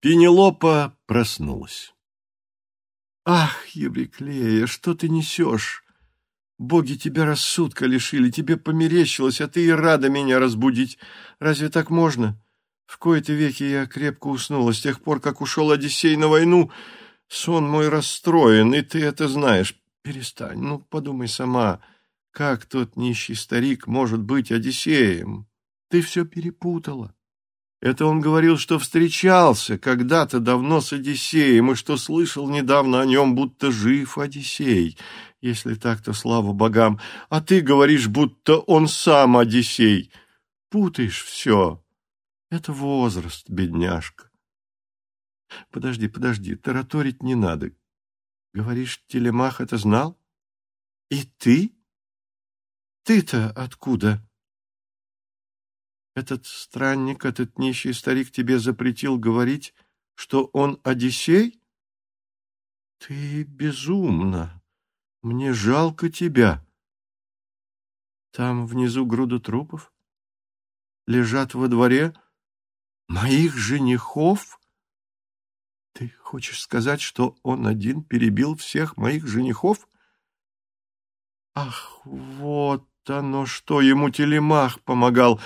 Пенелопа проснулась. «Ах, Евриклея, что ты несешь? Боги тебя рассудка лишили, тебе померещилось, а ты и рада меня разбудить. Разве так можно? В кои-то веки я крепко уснула. С тех пор, как ушел Одиссей на войну, сон мой расстроен, и ты это знаешь. Перестань, ну, подумай сама, как тот нищий старик может быть Одиссеем? Ты все перепутала. Это он говорил, что встречался когда-то давно с Одиссеем, и что слышал недавно о нем, будто жив Одиссей. Если так, то слава богам. А ты говоришь, будто он сам Одиссей. Путаешь все. Это возраст, бедняжка. Подожди, подожди, тараторить не надо. Говоришь, Телемах это знал? И ты? Ты-то откуда? Этот странник, этот нищий старик тебе запретил говорить, что он Одиссей? Ты безумна. Мне жалко тебя. Там внизу груда трупов. Лежат во дворе моих женихов. Ты хочешь сказать, что он один перебил всех моих женихов? Ах, вот оно что, ему телемах помогал.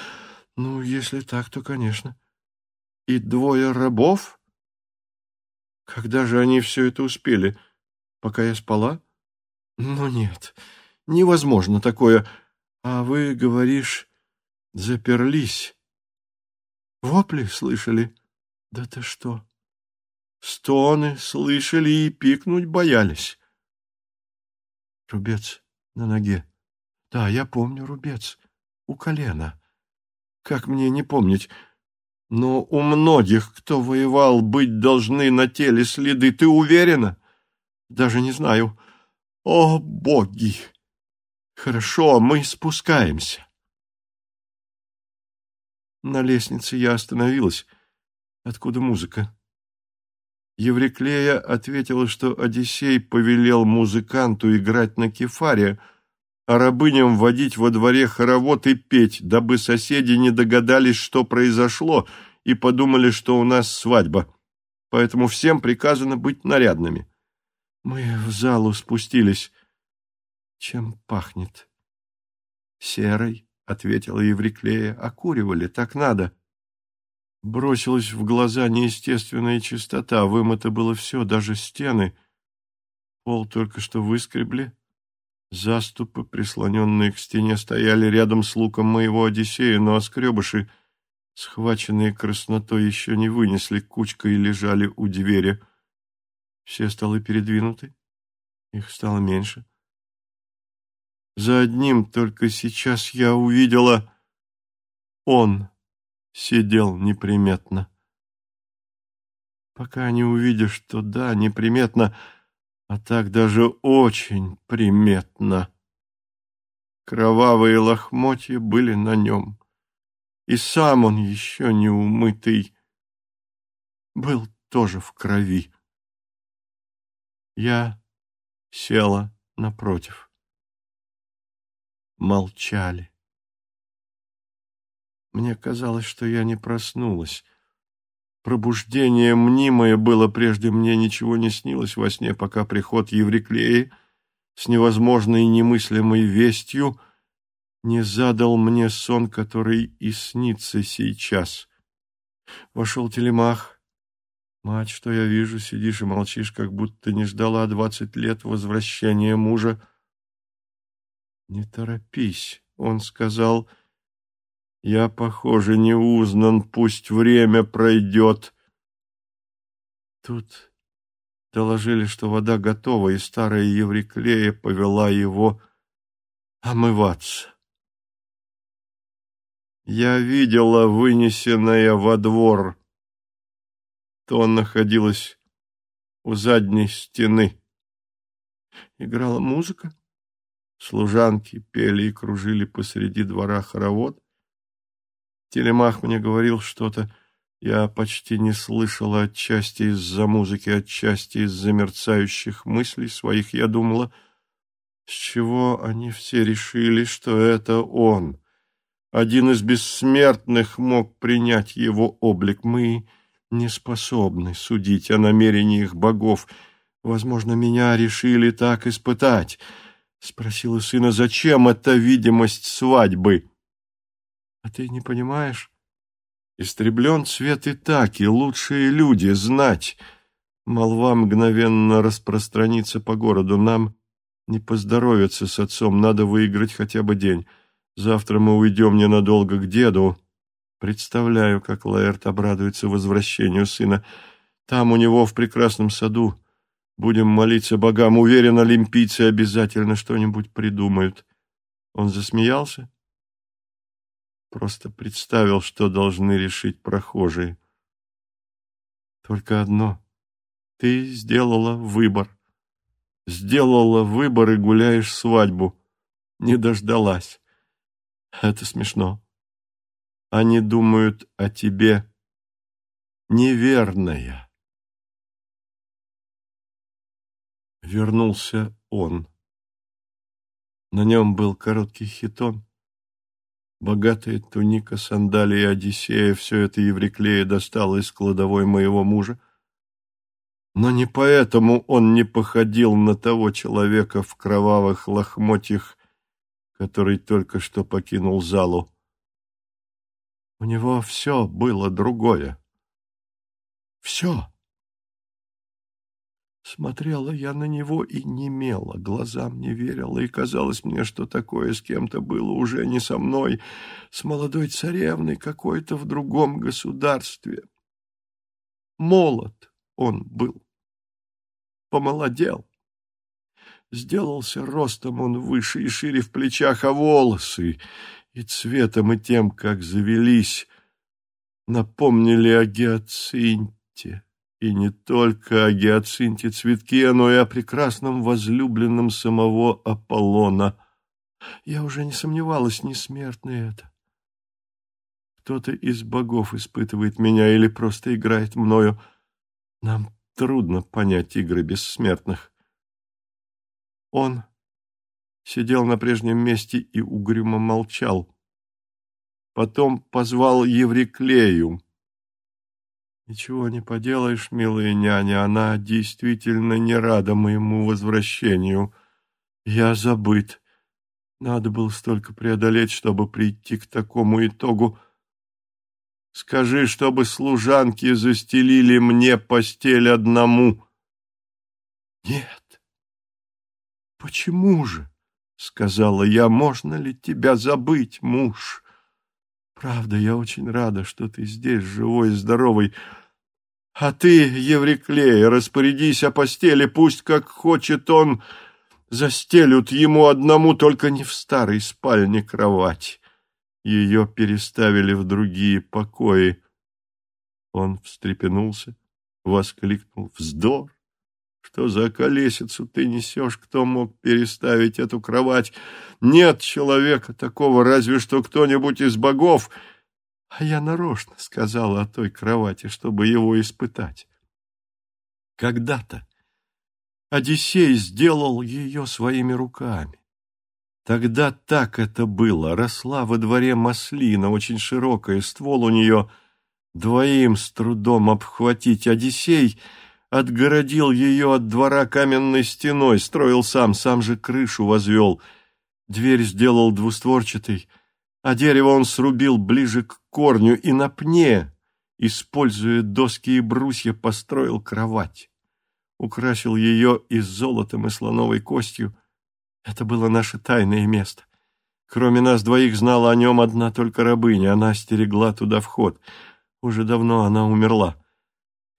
Ну, если так, то, конечно. И двое рабов? Когда же они все это успели? Пока я спала? Ну, нет, невозможно такое. А вы, говоришь, заперлись. Вопли слышали? Да ты что? Стоны слышали и пикнуть боялись. Рубец на ноге. Да, я помню рубец. У колена. Как мне не помнить? Но у многих, кто воевал, быть должны на теле следы. Ты уверена? Даже не знаю. О, боги! Хорошо, мы спускаемся. На лестнице я остановилась. Откуда музыка? Евриклея ответила, что Одиссей повелел музыканту играть на кефаре, а рабыням водить во дворе хоровод и петь, дабы соседи не догадались, что произошло, и подумали, что у нас свадьба. Поэтому всем приказано быть нарядными. Мы в залу спустились. Чем пахнет? Серой, — ответила Евриклея. Окуривали, так надо. Бросилась в глаза неестественная чистота. Вымыто было все, даже стены. Пол только что выскребли. Заступы, прислоненные к стене, стояли рядом с луком моего Одиссея, но оскребыши, схваченные краснотой, еще не вынесли кучкой и лежали у двери. Все столы передвинуты, их стало меньше. За одним только сейчас я увидела... Он сидел неприметно. Пока не увидишь, что да, неприметно а так даже очень приметно. Кровавые лохмотья были на нем, и сам он еще не умытый, был тоже в крови. Я села напротив. Молчали. Мне казалось, что я не проснулась, Пробуждение мнимое было прежде мне, ничего не снилось во сне, пока приход Евриклеи с невозможной немыслимой вестью не задал мне сон, который и снится сейчас. Вошел телемах. Мать, что я вижу, сидишь и молчишь, как будто не ждала двадцать лет возвращения мужа. Не торопись, он сказал, — я, похоже, не узнан, пусть время пройдет. Тут доложили, что вода готова, и старая Евриклея повела его омываться. Я видела вынесенное во двор. То он находилась у задней стены. Играла музыка. Служанки пели и кружили посреди двора хоровод. Телемах мне говорил что-то. Я почти не слышала отчасти из-за музыки, отчасти из-за мерцающих мыслей своих. Я думала, с чего они все решили, что это он. Один из бессмертных мог принять его облик. Мы не способны судить о намерениях богов. Возможно, меня решили так испытать. Спросила сына, зачем эта видимость свадьбы? А ты не понимаешь? Истреблен цвет и так, и лучшие люди знать. Молва мгновенно распространится по городу. Нам не поздоровится с отцом, надо выиграть хотя бы день. Завтра мы уйдем ненадолго к деду. Представляю, как Лаэрт обрадуется возвращению сына. Там у него в прекрасном саду. Будем молиться богам. Уверен, олимпийцы обязательно что-нибудь придумают. Он засмеялся? Просто представил, что должны решить прохожие. Только одно. Ты сделала выбор. Сделала выбор и гуляешь свадьбу. Не дождалась. Это смешно. Они думают о тебе неверная. Вернулся он. На нем был короткий хитон. Богатая туника, сандалии Одиссея — все это Евриклея достала из кладовой моего мужа. Но не поэтому он не походил на того человека в кровавых лохмотьях, который только что покинул залу. У него все было другое. Все. Смотрела я на него и немела, глазам не верила, и казалось мне, что такое с кем-то было уже не со мной, с молодой царевной какой-то в другом государстве. Молод он был, помолодел. Сделался ростом он выше и шире в плечах, а волосы и цветом, и тем, как завелись, напомнили о гиацинте. И не только о гиацинте цветке, но и о прекрасном возлюбленном самого Аполлона. Я уже не сомневалась, не смертный это. Кто-то из богов испытывает меня или просто играет мною. Нам трудно понять игры бессмертных. Он сидел на прежнем месте и угрюмо молчал. Потом позвал Евриклею. Ничего не поделаешь, милая няня, она действительно не рада моему возвращению. Я забыт. Надо было столько преодолеть, чтобы прийти к такому итогу. Скажи, чтобы служанки застелили мне постель одному. Нет. Почему же? — сказала я. Можно ли тебя забыть, муж? Правда, я очень рада, что ты здесь, живой и здоровый. А ты, Евриклея, распорядись о постели, пусть, как хочет он, застелют ему одному, только не в старой спальне кровать. Ее переставили в другие покои. Он встрепенулся, воскликнул «Вздор! Что за колесицу ты несешь? Кто мог переставить эту кровать? Нет человека такого, разве что кто-нибудь из богов. А я нарочно сказала о той кровати, чтобы его испытать. Когда-то Одиссей сделал ее своими руками. Тогда так это было. Росла во дворе маслина, очень широкая, ствол у нее двоим с трудом обхватить. Одиссей — отгородил ее от двора каменной стеной, строил сам, сам же крышу возвел. Дверь сделал двустворчатой, а дерево он срубил ближе к корню и на пне, используя доски и брусья, построил кровать. Украсил ее и золотом, и слоновой костью. Это было наше тайное место. Кроме нас двоих знала о нем одна только рабыня, она стерегла туда вход. Уже давно она умерла.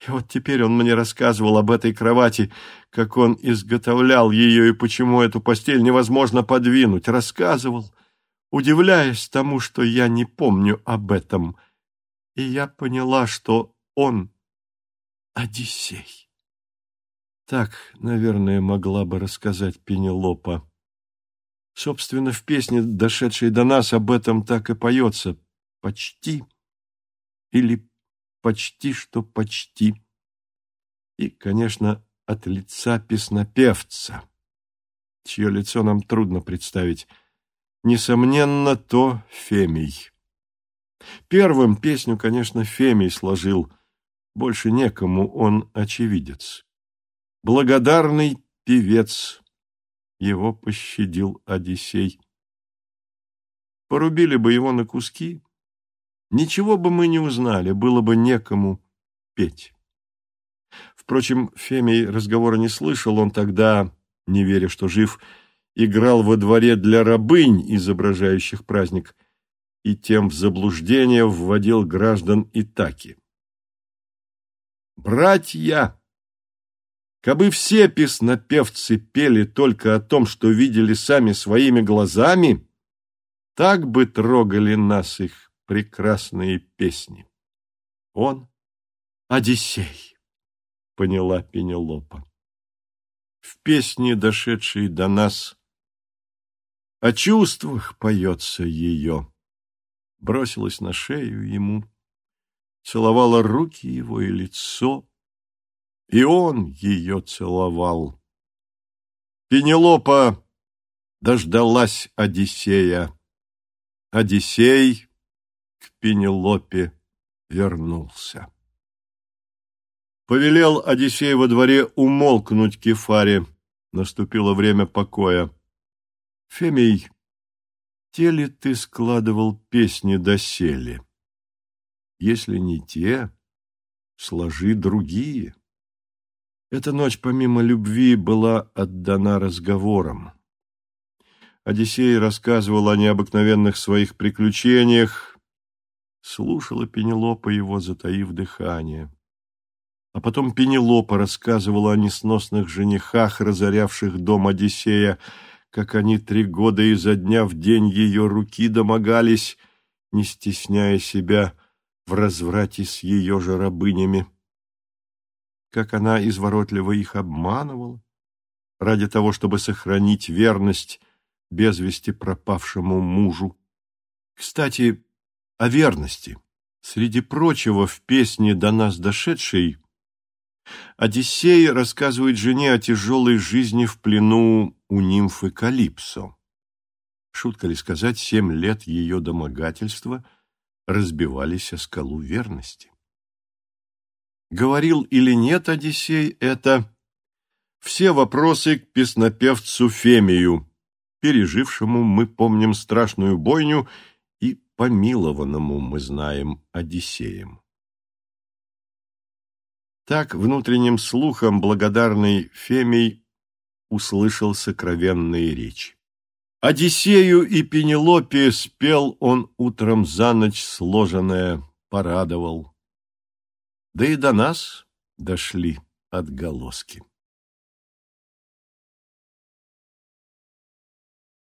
И вот теперь он мне рассказывал об этой кровати, как он изготовлял ее и почему эту постель невозможно подвинуть. Рассказывал, удивляясь тому, что я не помню об этом. И я поняла, что он Одиссей. Так, наверное, могла бы рассказать Пенелопа. Собственно, в песне, дошедшей до нас, об этом так и поется. Почти или почти что почти. И, конечно, от лица песнопевца, чье лицо нам трудно представить. Несомненно, то Фемий. Первым песню, конечно, Фемий сложил. Больше некому, он очевидец. Благодарный певец. Его пощадил Одиссей. Порубили бы его на куски, ничего бы мы не узнали, было бы некому петь. Впрочем, Фемий разговора не слышал, он тогда, не веря, что жив, играл во дворе для рабынь, изображающих праздник, и тем в заблуждение вводил граждан Итаки. «Братья!» Кабы все песнопевцы пели только о том, что видели сами своими глазами, так бы трогали нас их прекрасные песни. Он — Одиссей, — поняла Пенелопа. В песне, дошедшей до нас, о чувствах поется ее. Бросилась на шею ему, целовала руки его и лицо, и он ее целовал. Пенелопа дождалась Одиссея. Одиссей к Пенелопе вернулся. Повелел Одиссей во дворе умолкнуть Кефаре. Наступило время покоя. Фемий, те ли ты складывал песни доселе? Если не те, сложи другие. Эта ночь, помимо любви, была отдана разговорам. Одиссей рассказывал о необыкновенных своих приключениях, слушала Пенелопа его, затаив дыхание. А потом Пенелопа рассказывала о несносных женихах, разорявших дом Одиссея, как они три года изо дня в день ее руки домогались, не стесняя себя в разврате с ее же рабынями как она изворотливо их обманывала, ради того, чтобы сохранить верность без вести пропавшему мужу. Кстати, о верности. Среди прочего, в песне «До нас дошедшей» Одиссей рассказывает жене о тяжелой жизни в плену у нимфы Калипсо. Шутка ли сказать, семь лет ее домогательства разбивались о скалу верности. Говорил или нет Одиссей это все вопросы к песнопевцу Фемию, пережившему, мы помним, страшную бойню, помилованному, мы знаем, Одиссеем. Так внутренним слухом благодарный Фемий услышал сокровенные речи. Одиссею и Пенелопе спел он утром за ночь сложенное, порадовал да и до нас дошли отголоски.